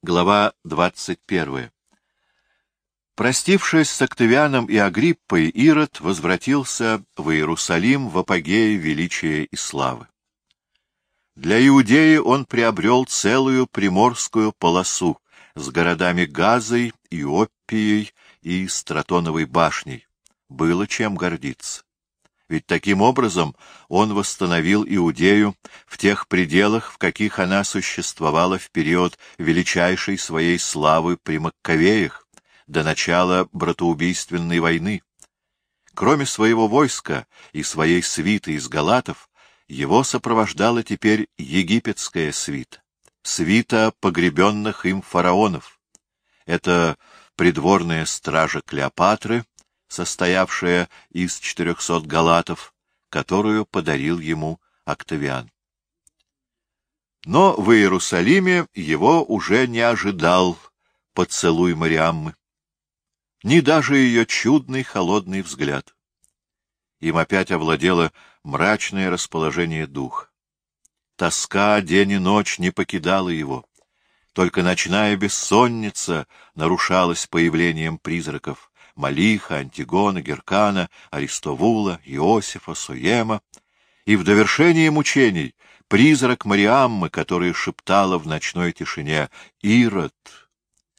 Глава 21. Простившись с Октавианом и Агриппой, Ирод возвратился в Иерусалим в апогее величия и славы. Для Иудеи он приобрел целую приморскую полосу с городами Газой, Иоппией и Стратоновой башней. Было чем гордиться. Ведь таким образом он восстановил Иудею в тех пределах, в каких она существовала в период величайшей своей славы при Маккавеях, до начала братоубийственной войны. Кроме своего войска и своей свиты из галатов, его сопровождала теперь египетская свита, свита погребенных им фараонов. Это придворная стража Клеопатры, состоявшая из четырехсот галатов, которую подарил ему Октавиан. Но в Иерусалиме его уже не ожидал поцелуй Мариаммы, ни даже ее чудный холодный взгляд. Им опять овладело мрачное расположение духа. Тоска день и ночь не покидала его. Только ночная бессонница нарушалась появлением призраков. Малиха, Антигона, Геркана, Аристовула, Иосифа, Суема, и в довершении мучений призрак Мариаммы, которая шептала в ночной тишине «Ирод,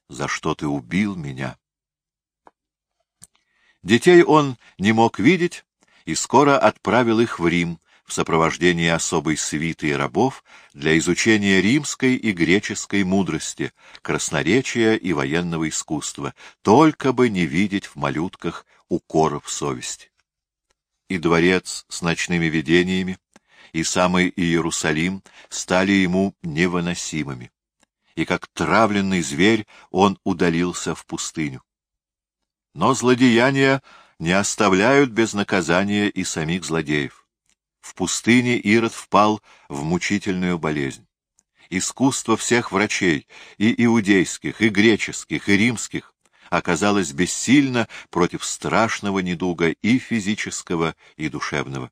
за что ты убил меня?» Детей он не мог видеть и скоро отправил их в Рим, в сопровождении особой свиты и рабов для изучения римской и греческой мудрости, красноречия и военного искусства, только бы не видеть в малютках укоров совести. И дворец с ночными видениями, и самый Иерусалим стали ему невыносимыми, и как травленный зверь он удалился в пустыню. Но злодеяния не оставляют без наказания и самих злодеев. В пустыне Ирод впал в мучительную болезнь. Искусство всех врачей, и иудейских, и греческих, и римских, оказалось бессильно против страшного недуга и физического, и душевного.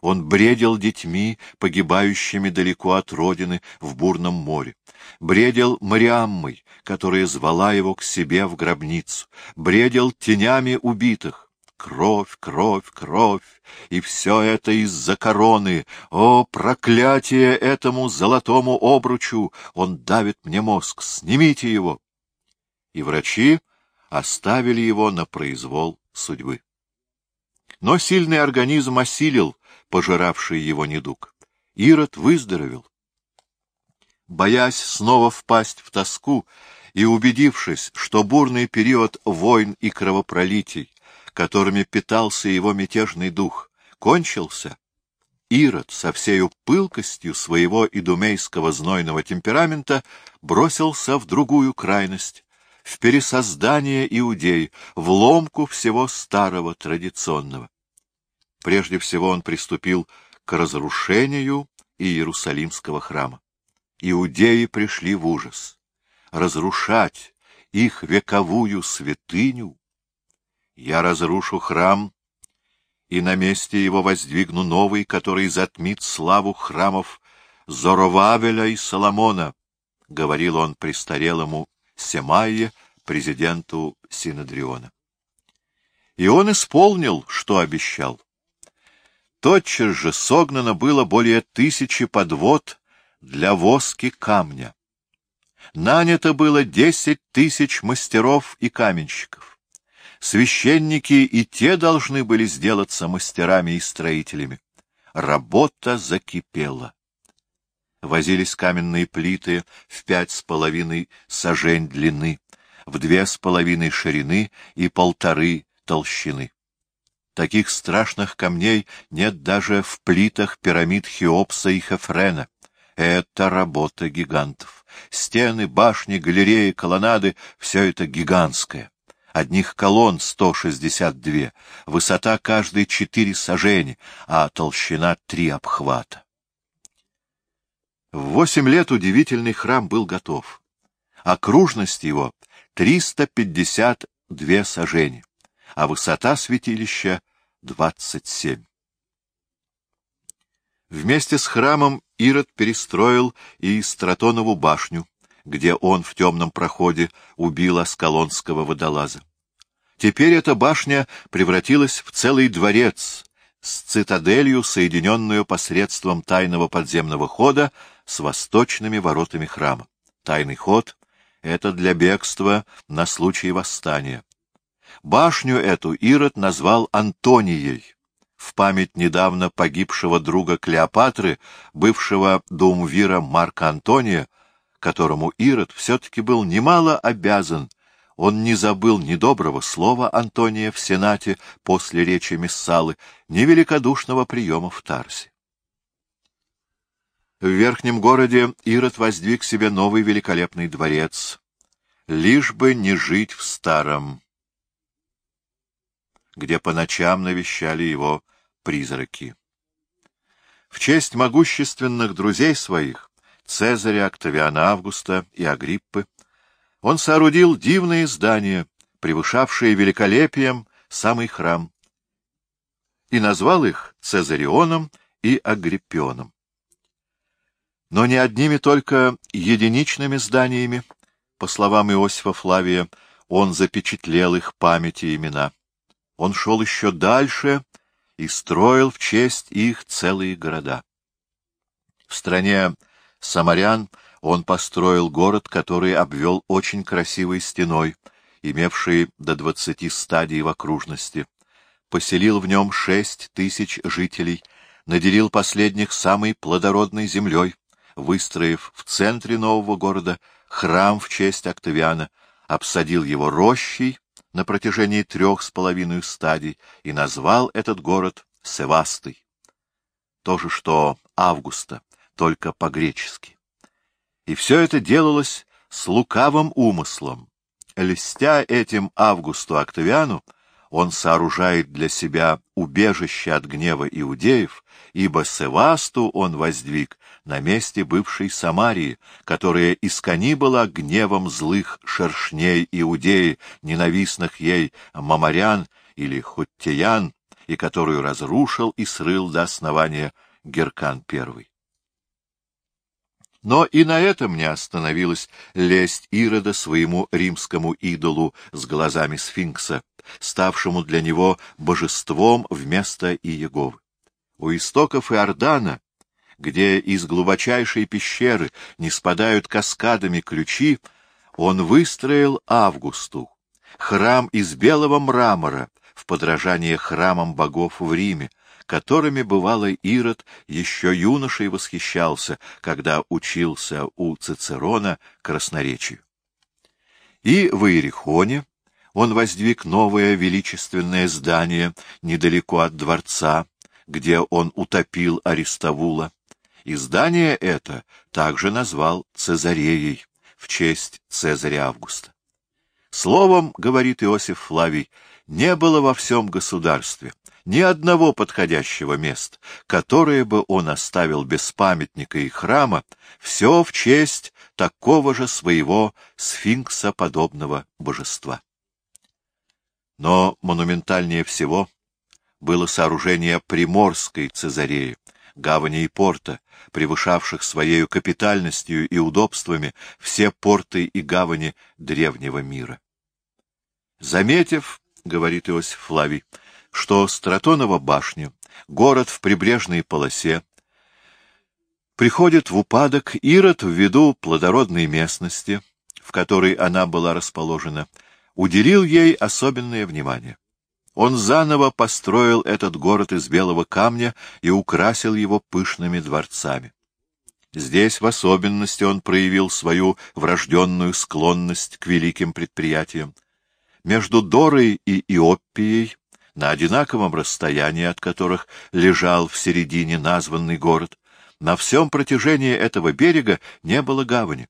Он бредил детьми, погибающими далеко от родины в бурном море. Бредил Мариаммой, которая звала его к себе в гробницу. Бредил тенями убитых. Кровь, кровь, кровь, и все это из-за короны. О, проклятие этому золотому обручу! Он давит мне мозг, снимите его! И врачи оставили его на произвол судьбы. Но сильный организм осилил пожиравший его недуг. Ирод выздоровел. Боясь снова впасть в тоску и убедившись, что бурный период войн и кровопролитий которыми питался его мятежный дух, кончился, Ирод со всею пылкостью своего идумейского знойного темперамента бросился в другую крайность, в пересоздание иудей, в ломку всего старого традиционного. Прежде всего он приступил к разрушению Иерусалимского храма. Иудеи пришли в ужас. Разрушать их вековую святыню я разрушу храм, и на месте его воздвигну новый, который затмит славу храмов Зоровавеля и Соломона, — говорил он престарелому Семайе, президенту Синодриона. И он исполнил, что обещал. Тотчас же согнано было более тысячи подвод для воски камня. Нанято было десять тысяч мастеров и каменщиков священники и те должны были сделаться мастерами и строителями. Работа закипела. Возились каменные плиты в пять с половиной сажень длины, в две с половиной ширины и полторы толщины. Таких страшных камней нет даже в плитах пирамид Хеопса и Хефрена. Это работа гигантов. Стены, башни, галереи, колоннады — все это гигантское. Одних колонн 162, высота каждой четыре сажени, а толщина три обхвата. В восемь лет удивительный храм был готов. Окружность его — 352 сажени, а высота святилища — 27. Вместе с храмом Ирод перестроил и Стратонову башню, где он в темном проходе убил аскалонского водолаза. Теперь эта башня превратилась в целый дворец с цитаделью, соединенную посредством тайного подземного хода с восточными воротами храма. Тайный ход — это для бегства на случай восстания. Башню эту Ирод назвал Антонией, в память недавно погибшего друга Клеопатры, бывшего думвира Марка Антония, которому Ирод все-таки был немало обязан. Он не забыл ни доброго слова Антония в Сенате после речи Мессалы, ни великодушного приема в Тарсе. В верхнем городе Ирод воздвиг себе новый великолепный дворец, лишь бы не жить в старом, где по ночам навещали его призраки. В честь могущественных друзей своих, Цезаря, Октавиана Августа и Агриппы, он соорудил дивные здания, превышавшие великолепием самый храм, и назвал их Цезарионом и Агриппионом. Но не одними только единичными зданиями, по словам Иосифа Флавия, он запечатлел их памяти и имена. Он шел еще дальше и строил в честь их целые города. В стране Самарян он построил город, который обвел очень красивой стеной, имевшей до двадцати стадий в окружности, поселил в нем шесть тысяч жителей, наделил последних самой плодородной землей, выстроив в центре нового города храм в честь Октавиана, обсадил его рощей на протяжении трех с половиной стадий и назвал этот город Севастой. То же, что Августа, только по-гречески. И все это делалось с лукавым умыслом. Льстя этим Августу Октавиану, он сооружает для себя убежище от гнева иудеев, ибо Севасту он воздвиг на месте бывшей Самарии, которая искони была гневом злых шершней иудеи, ненавистных ей мамарян или хуттиян, и которую разрушил и срыл до основания Геркан I. Но и на этом не остановилась лесть Ирода своему римскому идолу с глазами сфинкса, ставшему для него божеством вместо Иеговы. У истоков Иордана, где из глубочайшей пещеры не спадают каскадами ключи, он выстроил Августу, храм из белого мрамора, в подражание храмам богов в Риме, которыми, бывало, Ирод еще юношей восхищался, когда учился у Цицерона красноречию. И в Иерихоне он воздвиг новое величественное здание недалеко от дворца, где он утопил Аристовула, и здание это также назвал Цезареей в честь Цезаря Августа. Словом, говорит Иосиф Флавий, не было во всем государстве ни одного подходящего места, которое бы он оставил без памятника и храма, все в честь такого же своего сфинксоподобного божества. Но монументальнее всего было сооружение Приморской Цезареи, гавани и порта, превышавших своей капитальностью и удобствами все порты и гавани древнего мира. Заметив, — говорит Иосиф Флавий, — что Стратонова башня, город в прибрежной полосе, приходит в упадок Ирод ввиду плодородной местности, в которой она была расположена, уделил ей особенное внимание. Он заново построил этот город из белого камня и украсил его пышными дворцами. Здесь в особенности он проявил свою врожденную склонность к великим предприятиям. Между Дорой и Иоппией, на одинаковом расстоянии от которых лежал в середине названный город, на всем протяжении этого берега не было гавани.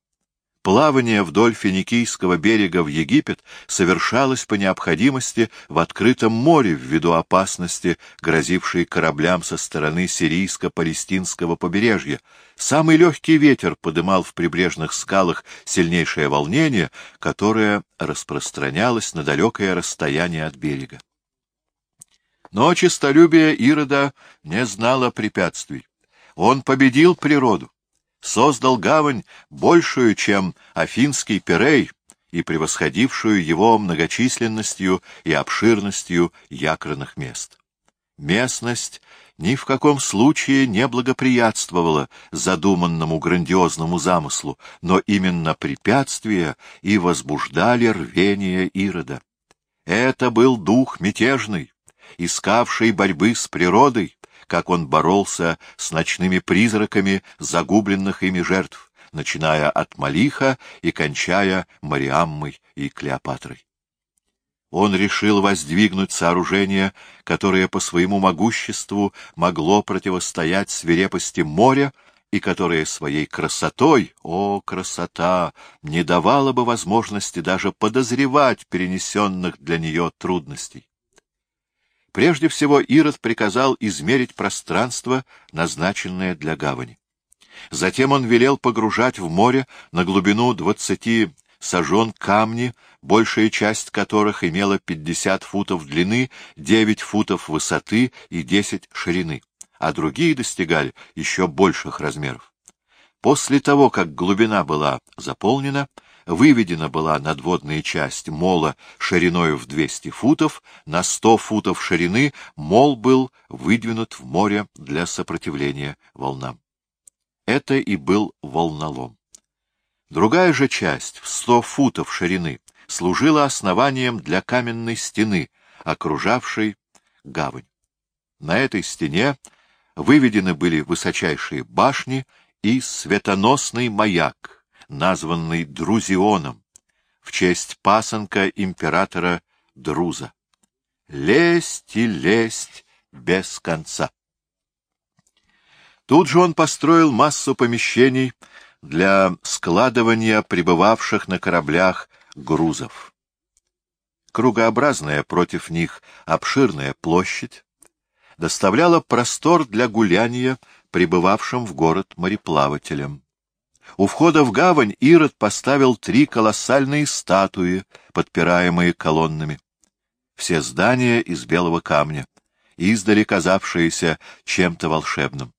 Плавание вдоль Финикийского берега в Египет совершалось по необходимости в открытом море ввиду опасности, грозившей кораблям со стороны сирийско-палестинского побережья. Самый легкий ветер подымал в прибрежных скалах сильнейшее волнение, которое распространялось на далекое расстояние от берега. Но честолюбие Ирода не знало препятствий. Он победил природу создал гавань большую, чем Афинский Пирей, и превосходившую его многочисленностью и обширностью якорных мест. Местность ни в каком случае не благоприятствовала задуманному грандиозному замыслу, но именно препятствия и возбуждали рвение Ирода. Это был дух мятежный, искавший борьбы с природой, как он боролся с ночными призраками загубленных ими жертв, начиная от Малиха и кончая Мариаммой и Клеопатрой он решил воздвигнуть сооружение, которое по своему могуществу могло противостоять свирепости моря и которое своей красотой, о, красота, не давало бы возможности даже подозревать перенесенных для нее трудностей. Прежде всего Ирод приказал измерить пространство, назначенное для гавани. Затем он велел погружать в море на глубину двадцати сожжен камни, большая часть которых имела 50 футов длины, 9 футов высоты и 10 ширины, а другие достигали еще больших размеров. После того, как глубина была заполнена, выведена была надводная часть мола шириною в 200 футов, на 100 футов ширины мол был выдвинут в море для сопротивления волнам. Это и был волнолом. Другая же часть, в сто футов ширины, служила основанием для каменной стены, окружавшей гавань. На этой стене выведены были высочайшие башни и светоносный маяк, названный Друзионом, в честь пасынка императора Друза. Лесть и лесть без конца. Тут же он построил массу помещений, для складывания прибывавших на кораблях грузов. Кругообразная против них обширная площадь доставляла простор для гуляния прибывавшим в город мореплавателям. У входа в гавань Ирод поставил три колоссальные статуи, подпираемые колоннами. Все здания из белого камня, издали казавшиеся чем-то волшебным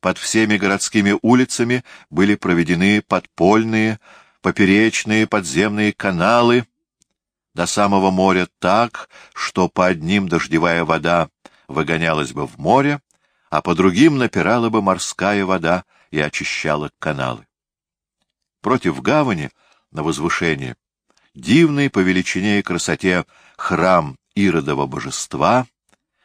под всеми городскими улицами были проведены подпольные, поперечные подземные каналы до самого моря так, что по одним дождевая вода выгонялась бы в море, а по другим напирала бы морская вода и очищала каналы. Против гавани, на возвышении, дивный по величине и красоте храм Иродова божества,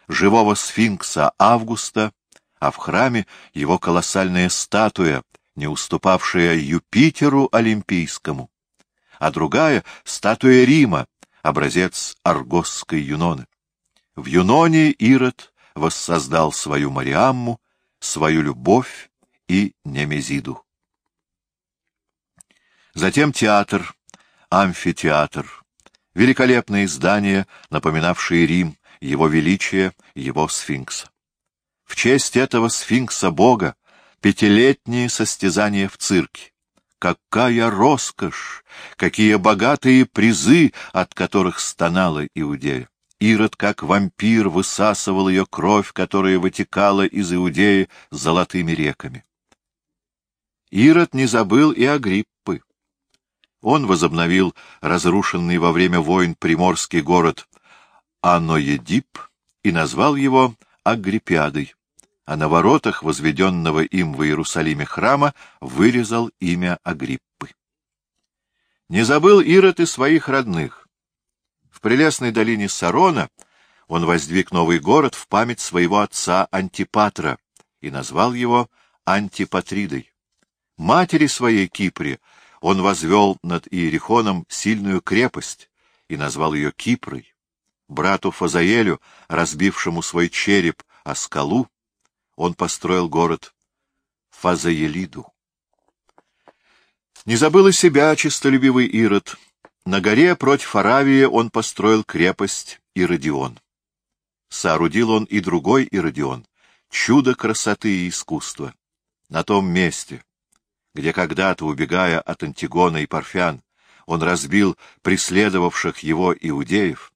живого сфинкса Августа, а в храме его колоссальная статуя, не уступавшая Юпитеру Олимпийскому, а другая — статуя Рима, образец аргосской Юноны. В Юноне Ирод воссоздал свою Мариамму, свою любовь и Немезиду. Затем театр, амфитеатр, великолепные здания, напоминавшие Рим, его величие, его сфинкса. В честь этого сфинкса Бога пятилетние состязания в цирке. Какая роскошь! Какие богатые призы, от которых стонала Иудея! Ирод, как вампир, высасывал ее кровь, которая вытекала из Иудеи золотыми реками. Ирод не забыл и Агриппы. Он возобновил разрушенный во время войн приморский город Аноедип и назвал его Агриппиадой, а на воротах возведенного им в Иерусалиме храма вырезал имя Агриппы. Не забыл Ирод и своих родных. В прелестной долине Сарона он воздвиг новый город в память своего отца Антипатра и назвал его Антипатридой. Матери своей Кипре он возвел над Иерихоном сильную крепость и назвал ее Кипрой брату Фазаэлю, разбившему свой череп о скалу, он построил город Фазаелиду. Не забыл и себя чистолюбивый Ирод. На горе против Аравии он построил крепость Иродион. Соорудил он и другой Иродион, чудо красоты и искусства. На том месте, где когда-то, убегая от Антигона и Парфян, он разбил преследовавших его иудеев,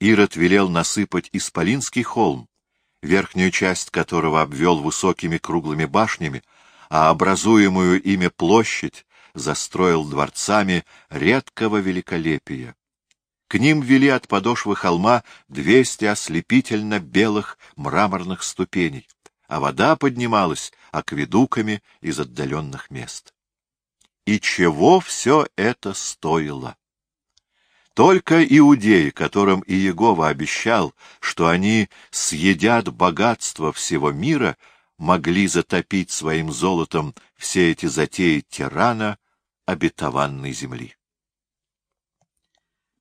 Ирод велел насыпать Исполинский холм, верхнюю часть которого обвел высокими круглыми башнями, а образуемую ими площадь застроил дворцами редкого великолепия. К ним вели от подошвы холма двести ослепительно белых мраморных ступеней, а вода поднималась акведуками из отдаленных мест. И чего все это стоило? Только иудеи, которым Иегова обещал, что они съедят богатство всего мира, могли затопить своим золотом все эти затеи тирана обетованной земли.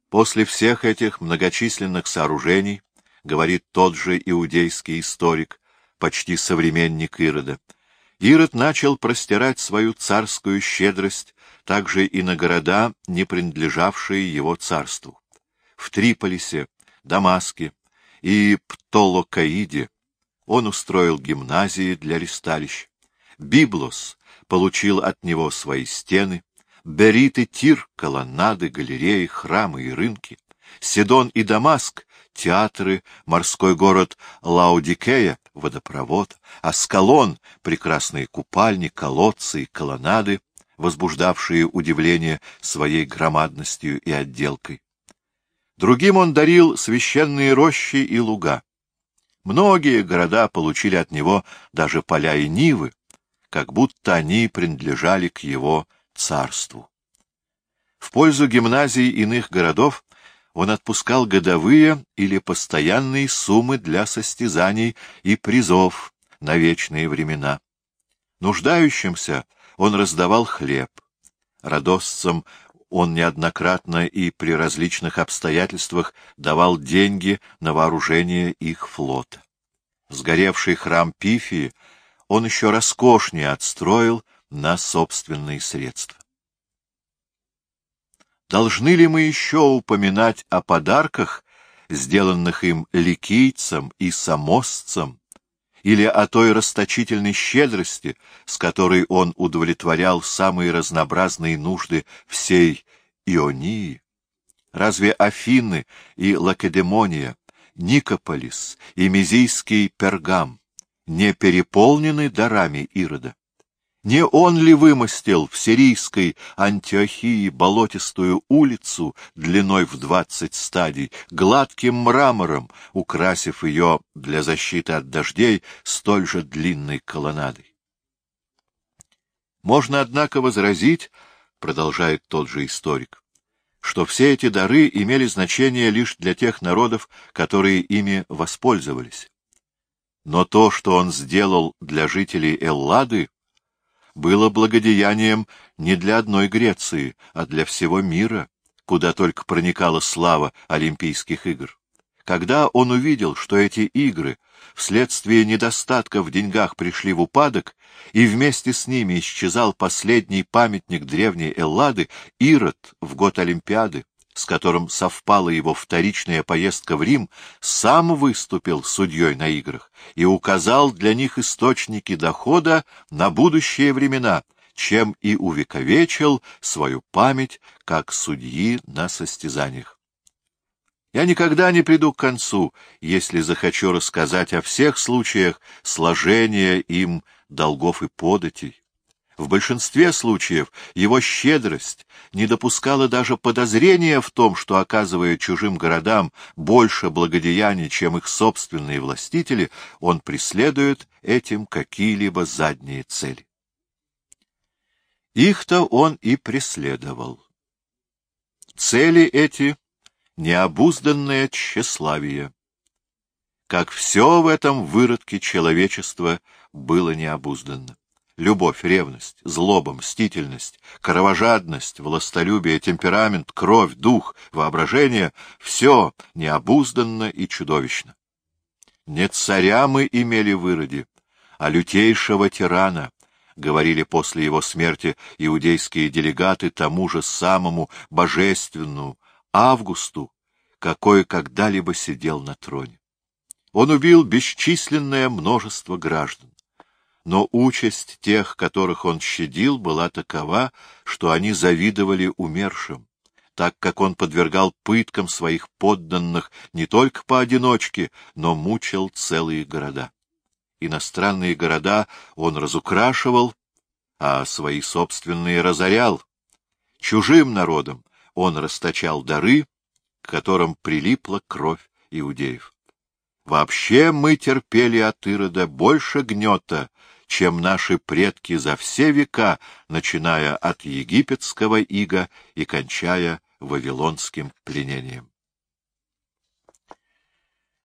После всех этих многочисленных сооружений, говорит тот же иудейский историк, почти современник Ирода, Ирод начал простирать свою царскую щедрость также и на города, не принадлежавшие его царству. В Триполисе, Дамаске и Птолемаиде он устроил гимназии для ристалищ. Библос получил от него свои стены, Берит и Тир — колоннады, галереи, храмы и рынки, Сидон и Дамаск — театры, морской город Лаодикея — водопровод, Аскалон — прекрасные купальни, колодцы и колоннады, возбуждавшие удивление своей громадностью и отделкой. Другим он дарил священные рощи и луга. Многие города получили от него даже поля и нивы, как будто они принадлежали к его царству. В пользу гимназий иных городов он отпускал годовые или постоянные суммы для состязаний и призов на вечные времена. Нуждающимся он раздавал хлеб. Радостцам он неоднократно и при различных обстоятельствах давал деньги на вооружение их флота. Сгоревший храм Пифии он еще роскошнее отстроил на собственные средства. Должны ли мы еще упоминать о подарках, сделанных им ликийцам и самосцам, или о той расточительной щедрости, с которой он удовлетворял самые разнообразные нужды всей Ионии? Разве Афины и Лакедемония, Никополис и Мизийский Пергам не переполнены дарами Ирода? Не он ли вымостил в сирийской Антиохии болотистую улицу длиной в двадцать стадий, гладким мрамором, украсив ее для защиты от дождей столь же длинной колоннадой? Можно, однако, возразить, продолжает тот же историк, что все эти дары имели значение лишь для тех народов, которые ими воспользовались. Но то, что он сделал для жителей Эллады, было благодеянием не для одной Греции, а для всего мира, куда только проникала слава Олимпийских игр. Когда он увидел, что эти игры вследствие недостатка в деньгах пришли в упадок, и вместе с ними исчезал последний памятник древней Эллады, Ирод в год Олимпиады, с которым совпала его вторичная поездка в Рим, сам выступил судьей на играх и указал для них источники дохода на будущие времена, чем и увековечил свою память как судьи на состязаниях. Я никогда не приду к концу, если захочу рассказать о всех случаях сложения им долгов и податей. В большинстве случаев его щедрость не допускала даже подозрения в том, что, оказывая чужим городам больше благодеяний, чем их собственные властители, он преследует этим какие-либо задние цели. Их-то он и преследовал. Цели эти — необузданное тщеславие. Как все в этом выродке человечества было необузданно любовь, ревность, злоба, мстительность, кровожадность, властолюбие, темперамент, кровь, дух, воображение — все необузданно и чудовищно. Не царя мы имели в Ироде, а лютейшего тирана, — говорили после его смерти иудейские делегаты тому же самому божественному Августу, какой когда-либо сидел на троне. Он убил бесчисленное множество граждан но участь тех, которых он щадил, была такова, что они завидовали умершим, так как он подвергал пыткам своих подданных не только поодиночке, но мучил целые города. Иностранные города он разукрашивал, а свои собственные разорял. Чужим народам он расточал дары, к которым прилипла кровь иудеев. Вообще мы терпели от Ирода больше гнета, чем наши предки за все века, начиная от египетского ига и кончая вавилонским пленением.